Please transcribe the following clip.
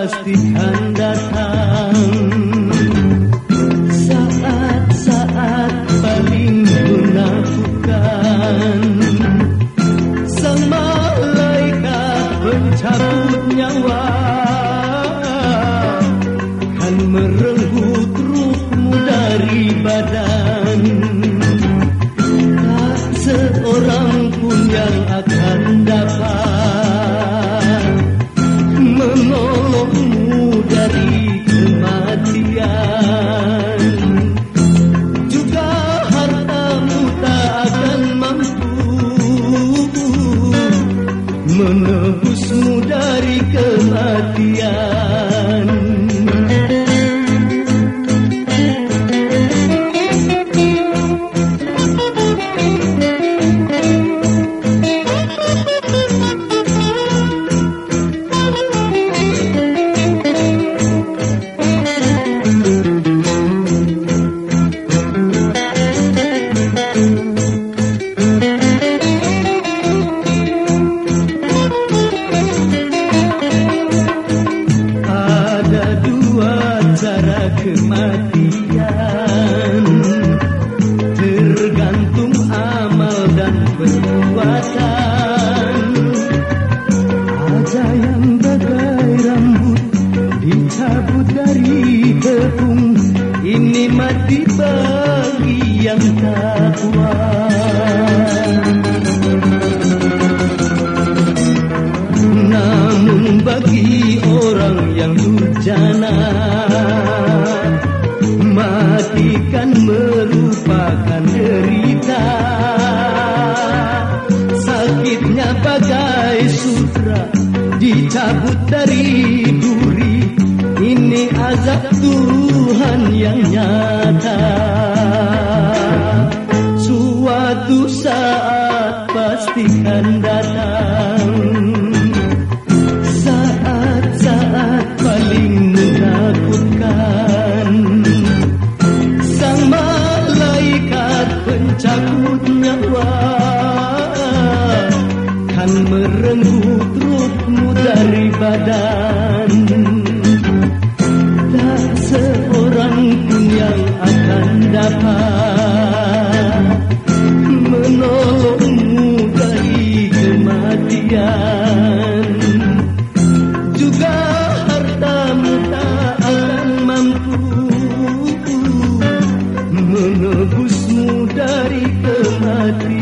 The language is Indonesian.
pastikan datang saat-saat paling menakutkan sang malaikat mencabut nyawa. Menebusmu dari kematian perbuatan Ada yang bagai rambut Dicabut dari tepung Ini mati bagi yang tak kuat. Namun bagi orang yang durjana bagai sutra Dicabut dari duri. Ini azab Tuhan yang nyata. Suatu saat pastikan datang akan merenggut ruhmu dari badan. Tak seorang pun yang akan dapat Menolongmu dari kematian. Juga hartamu tak akan mampu Menebusmu dari kematian.